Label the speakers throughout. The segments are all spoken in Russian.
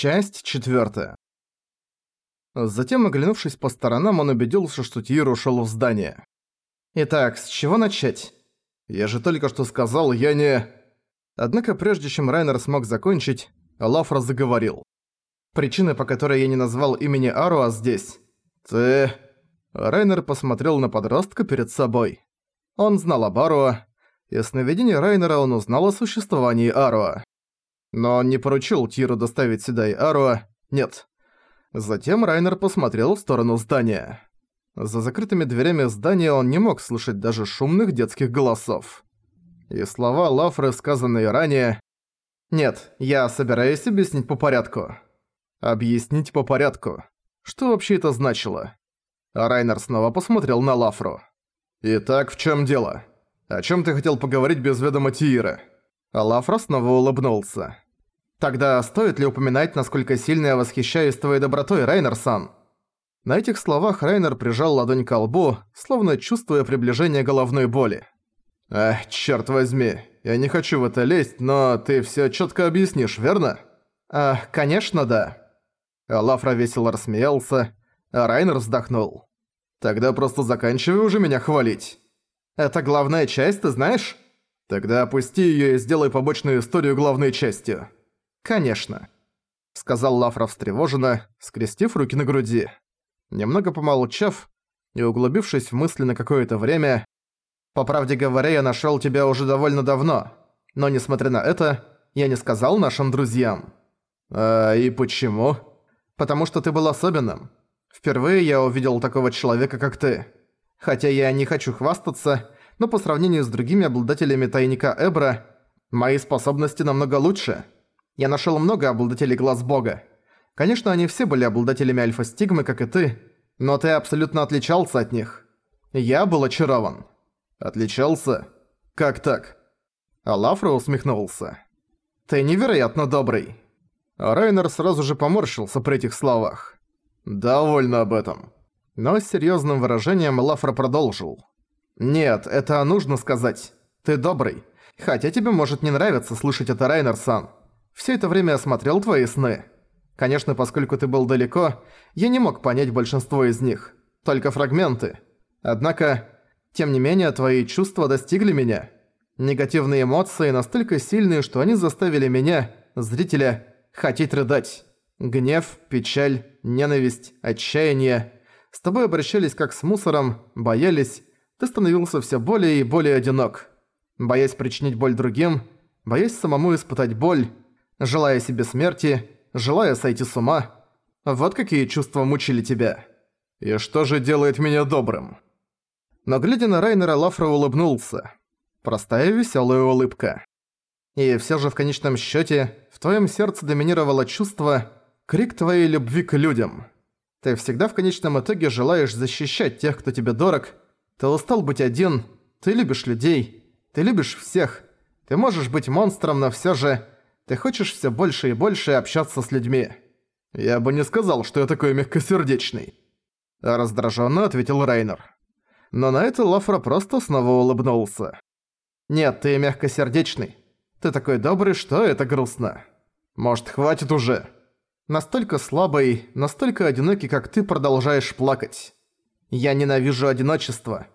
Speaker 1: Часть четвертая. Затем, оглянувшись по сторонам, он убедился, что Тьер ушёл в здание. «Итак, с чего начать? Я же только что сказал, я не...» Однако прежде чем Райнер смог закончить, Лафра заговорил. «Причина, по которой я не назвал имени Аруа здесь...» «Ты...» Райнер посмотрел на подростка перед собой. Он знал об Аруа, и сновидение Райнера он узнал о существовании Аруа. Но он не поручил Тиру доставить сюда и Аруа, нет. Затем Райнер посмотрел в сторону здания. За закрытыми дверями здания он не мог слышать даже шумных детских голосов. И слова Лафры, сказанные ранее... «Нет, я собираюсь объяснить по порядку». «Объяснить по порядку». Что вообще это значило? А Райнер снова посмотрел на Лафру. «Итак, в чем дело? О чем ты хотел поговорить без ведома Тиира?» А Лафра снова улыбнулся. «Тогда стоит ли упоминать, насколько сильно я восхищаюсь твоей добротой, Райнер-сан?» На этих словах Райнер прижал ладонь к лбу, словно чувствуя приближение головной боли. «Эх, чёрт возьми, я не хочу в это лезть, но ты всё чётко объяснишь, верно?» «А, конечно, да». Лафра весело рассмеялся, а Райнер вздохнул. «Тогда просто заканчивай уже меня хвалить». «Это главная часть, ты знаешь?» «Тогда опусти её и сделай побочную историю главной частью». «Конечно», — сказал Лафра встревоженно, скрестив руки на груди. Немного помолчав и углубившись в мысли на какое-то время, «По правде говоря, я нашёл тебя уже довольно давно, но несмотря на это, я не сказал нашим друзьям». «А и почему?» «Потому что ты был особенным. Впервые я увидел такого человека, как ты. Хотя я не хочу хвастаться, но по сравнению с другими обладателями тайника Эбра, мои способности намного лучше. Я нашел много обладателей глаз бога. Конечно, они все были обладателями альфа-стигмы, как и ты, но ты абсолютно отличался от них. Я был очарован. Отличался? Как так? А Лафра усмехнулся. Ты невероятно добрый. Райнер сразу же поморщился при этих словах. «Довольно об этом». Но с серьёзным выражением Лафра продолжил. «Нет, это нужно сказать. Ты добрый. Хотя тебе может не нравиться слышать это, Райнер-сан. Всё это время я смотрел твои сны. Конечно, поскольку ты был далеко, я не мог понять большинство из них. Только фрагменты. Однако, тем не менее, твои чувства достигли меня. Негативные эмоции настолько сильные, что они заставили меня, зрителя, хотеть рыдать. Гнев, печаль, ненависть, отчаяние. С тобой обращались как с мусором, боялись, ты становился все более и более одинок. Боясь причинить боль другим, боясь самому испытать боль, желая себе смерти, желая сойти с ума. Вот какие чувства мучили тебя. И что же делает меня добрым? Но глядя на Райнера, Лафра улыбнулся. Простая веселая улыбка. И все же в конечном счете в твоем сердце доминировало чувство крик твоей любви к людям. Ты всегда в конечном итоге желаешь защищать тех, кто тебе дорог, ты устал быть один, ты любишь людей, ты любишь всех. Ты можешь быть монстром, но всё же ты хочешь всё больше и больше общаться с людьми. Я бы не сказал, что я такой мягкосердечный. Раздражённо ответил Рейнер. Но на это Лафра просто снова улыбнулся. Нет, ты мягкосердечный. Ты такой добрый, что это грустно. Может, хватит уже? Настолько слабый, настолько одинокий, как ты, продолжаешь плакать. Я ненавижу одиночество.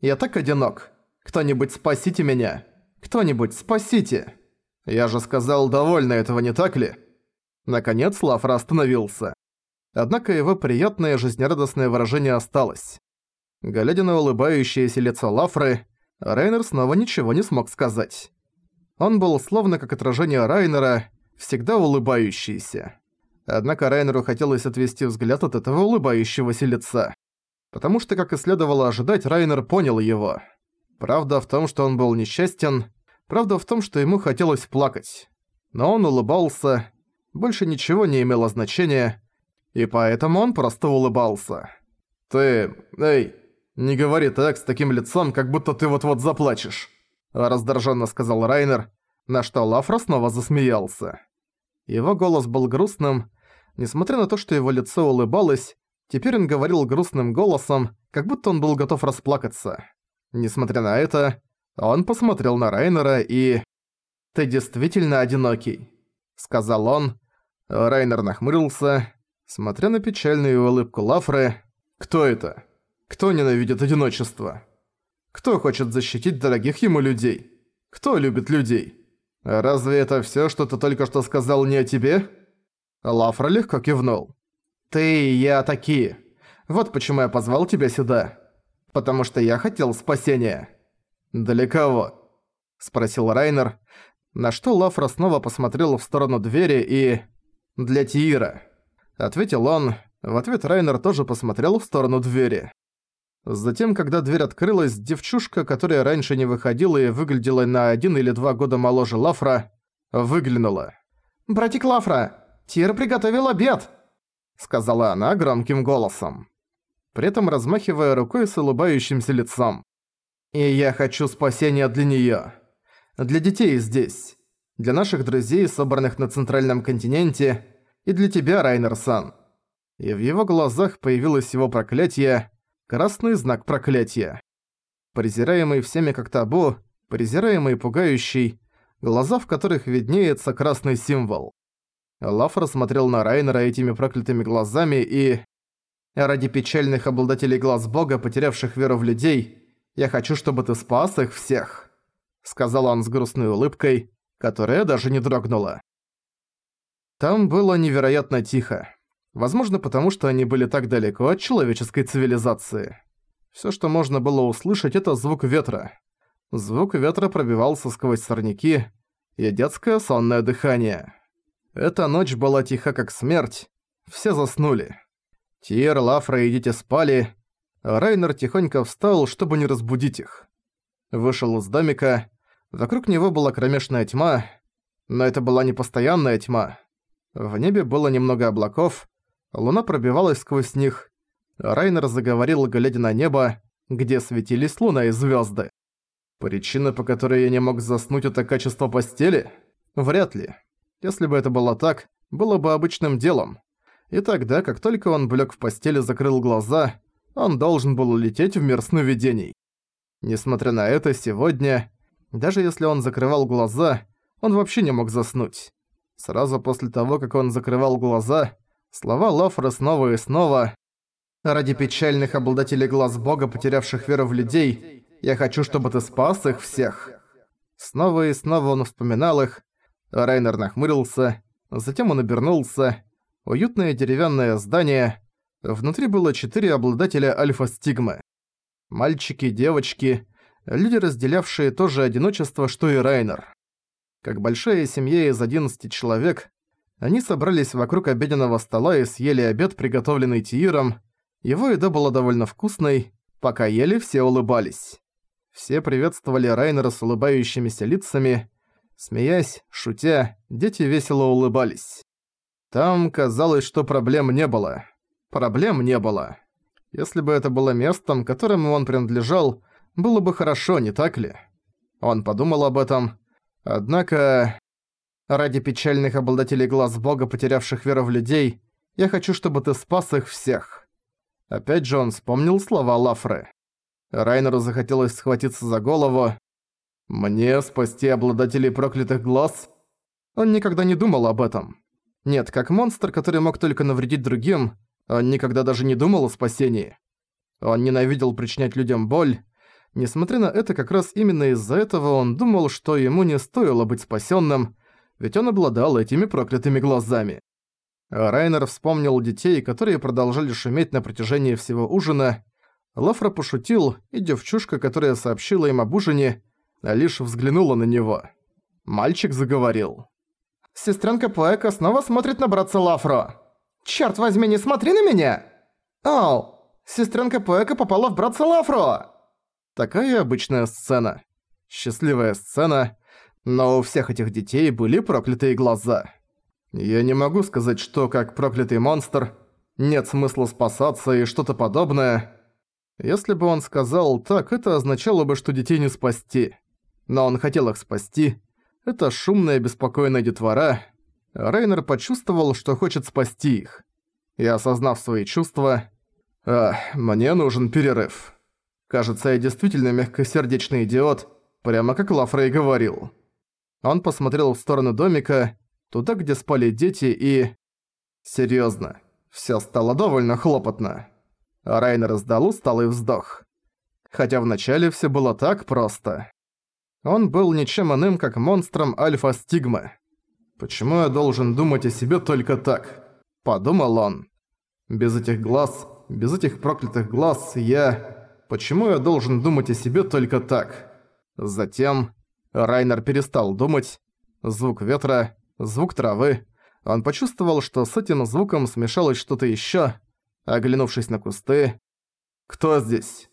Speaker 1: Я так одинок. Кто-нибудь спасите меня. Кто-нибудь спасите. Я же сказал довольно этого, не так ли? Наконец Лафра остановился. Однако его приятное жизнерадостное выражение осталось. Глядя на улыбающееся лицо Лафры, Райнер снова ничего не смог сказать. Он был словно как отражение Райнера, всегда улыбающийся. Однако Райнеру хотелось отвести взгляд от этого улыбающегося лица потому что, как и следовало ожидать, Райнер понял его. Правда в том, что он был несчастен, правда в том, что ему хотелось плакать. Но он улыбался, больше ничего не имело значения, и поэтому он просто улыбался. «Ты... эй, не говори так с таким лицом, как будто ты вот-вот заплачешь», раздраженно сказал Райнер, на что Лафра снова засмеялся. Его голос был грустным, несмотря на то, что его лицо улыбалось, Теперь он говорил грустным голосом, как будто он был готов расплакаться. Несмотря на это, он посмотрел на Райнера и... «Ты действительно одинокий», — сказал он, Райнер нахмурился, смотря на печальную улыбку Лафры. «Кто это? Кто ненавидит одиночество? Кто хочет защитить дорогих ему людей? Кто любит людей? разве это всё, что ты только что сказал не о тебе?» Лафра легко кивнул. «Ты и я такие. Вот почему я позвал тебя сюда. Потому что я хотел спасения». «Для кого?» – спросил Райнер, на что Лафра снова посмотрел в сторону двери и... «Для Тиира», — ответил он. В ответ Райнер тоже посмотрел в сторону двери. Затем, когда дверь открылась, девчушка, которая раньше не выходила и выглядела на один или два года моложе Лафра, выглянула. «Братик Лафра, Тир приготовил обед!» — сказала она громким голосом, при этом размахивая рукой с улыбающимся лицом. «И я хочу спасения для неё. Для детей здесь. Для наших друзей, собранных на Центральном континенте. И для тебя, Райнер-сан». И в его глазах появилось его проклятие, красный знак проклятия. Презираемый всеми как табу, презираемый и пугающий, глаза в которых виднеется красный символ. Лафр смотрел на Райнера этими проклятыми глазами и... «Ради печальных обладателей глаз бога, потерявших веру в людей, я хочу, чтобы ты спас их всех», — сказал он с грустной улыбкой, которая даже не дрогнула. Там было невероятно тихо. Возможно, потому что они были так далеко от человеческой цивилизации. Всё, что можно было услышать, это звук ветра. Звук ветра пробивался сквозь сорняки и детское сонное дыхание. Эта ночь была тиха как смерть. Все заснули. Тиер, Лафра и дети спали. Райнер тихонько встал, чтобы не разбудить их. Вышел из домика. Вокруг него была кромешная тьма. Но это была не постоянная тьма. В небе было немного облаков. Луна пробивалась сквозь них. Райнер заговорил, глядя на небо, где светились луна и звезды. Причина, по которой я не мог заснуть, это качество постели? Вряд ли. Если бы это было так, было бы обычным делом. И тогда, как только он блёк в постели закрыл глаза, он должен был улететь в мир сновидений. Несмотря на это, сегодня, даже если он закрывал глаза, он вообще не мог заснуть. Сразу после того, как он закрывал глаза, слова Лафра снова и снова «Ради печальных обладателей глаз Бога, потерявших веру в людей, я хочу, чтобы ты спас их всех». Снова и снова он вспоминал их, Райнер нахмурился, затем он обернулся. Уютное деревянное здание. Внутри было четыре обладателя альфа-стигмы. Мальчики, девочки, люди, разделявшие то же одиночество, что и Райнер. Как большая семья из 11 человек, они собрались вокруг обеденного стола и съели обед, приготовленный Тииром. Его еда была довольно вкусной, пока ели, все улыбались. Все приветствовали Райнера с улыбающимися лицами, Смеясь, шутя, дети весело улыбались. Там казалось, что проблем не было. Проблем не было. Если бы это было местом, которому он принадлежал, было бы хорошо, не так ли? Он подумал об этом. Однако... Ради печальных обладателей глаз бога, потерявших веру в людей, я хочу, чтобы ты спас их всех. Опять же он вспомнил слова Лафры. Райнеру захотелось схватиться за голову, мне спасти обладателей проклятых глаз? Он никогда не думал об этом. Нет, как монстр, который мог только навредить другим, он никогда даже не думал о спасении. Он ненавидел причинять людям боль. Несмотря на это, как раз именно из-за этого он думал, что ему не стоило быть спасенным, ведь он обладал этими проклятыми глазами. Райнер вспомнил детей, которые продолжали шуметь на протяжении всего ужина. Лафра пошутил, и девчушка, которая сообщила им об ужине, лишь взглянула на него. Мальчик заговорил. «Сестренка Пуэка снова смотрит на братца Лафро. Черт возьми, не смотри на меня! Оу, сестренка Пуэка попала в братца Лафро!» Такая обычная сцена. Счастливая сцена, но у всех этих детей были проклятые глаза. Я не могу сказать, что как проклятый монстр нет смысла спасаться и что-то подобное. Если бы он сказал так, это означало бы, что детей не спасти но он хотел их спасти. Это шумная беспокойная детвора. Рейнер почувствовал, что хочет спасти их. И осознав свои чувства, «А, мне нужен перерыв». Кажется, я действительно мягкосердечный идиот, прямо как Лафрей говорил. Он посмотрел в сторону домика. туда, где спали дети и... Серьёзно, всё стало довольно хлопотно. Райнер издал усталый вздох. Хотя вначале всё было так просто. Он был ничем иным, как монстром Альфа-Стигмы. «Почему я должен думать о себе только так?» – подумал он. «Без этих глаз, без этих проклятых глаз я... Почему я должен думать о себе только так?» Затем Райнер перестал думать. Звук ветра, звук травы. Он почувствовал, что с этим звуком смешалось что-то ещё. Оглянувшись на кусты... «Кто здесь?»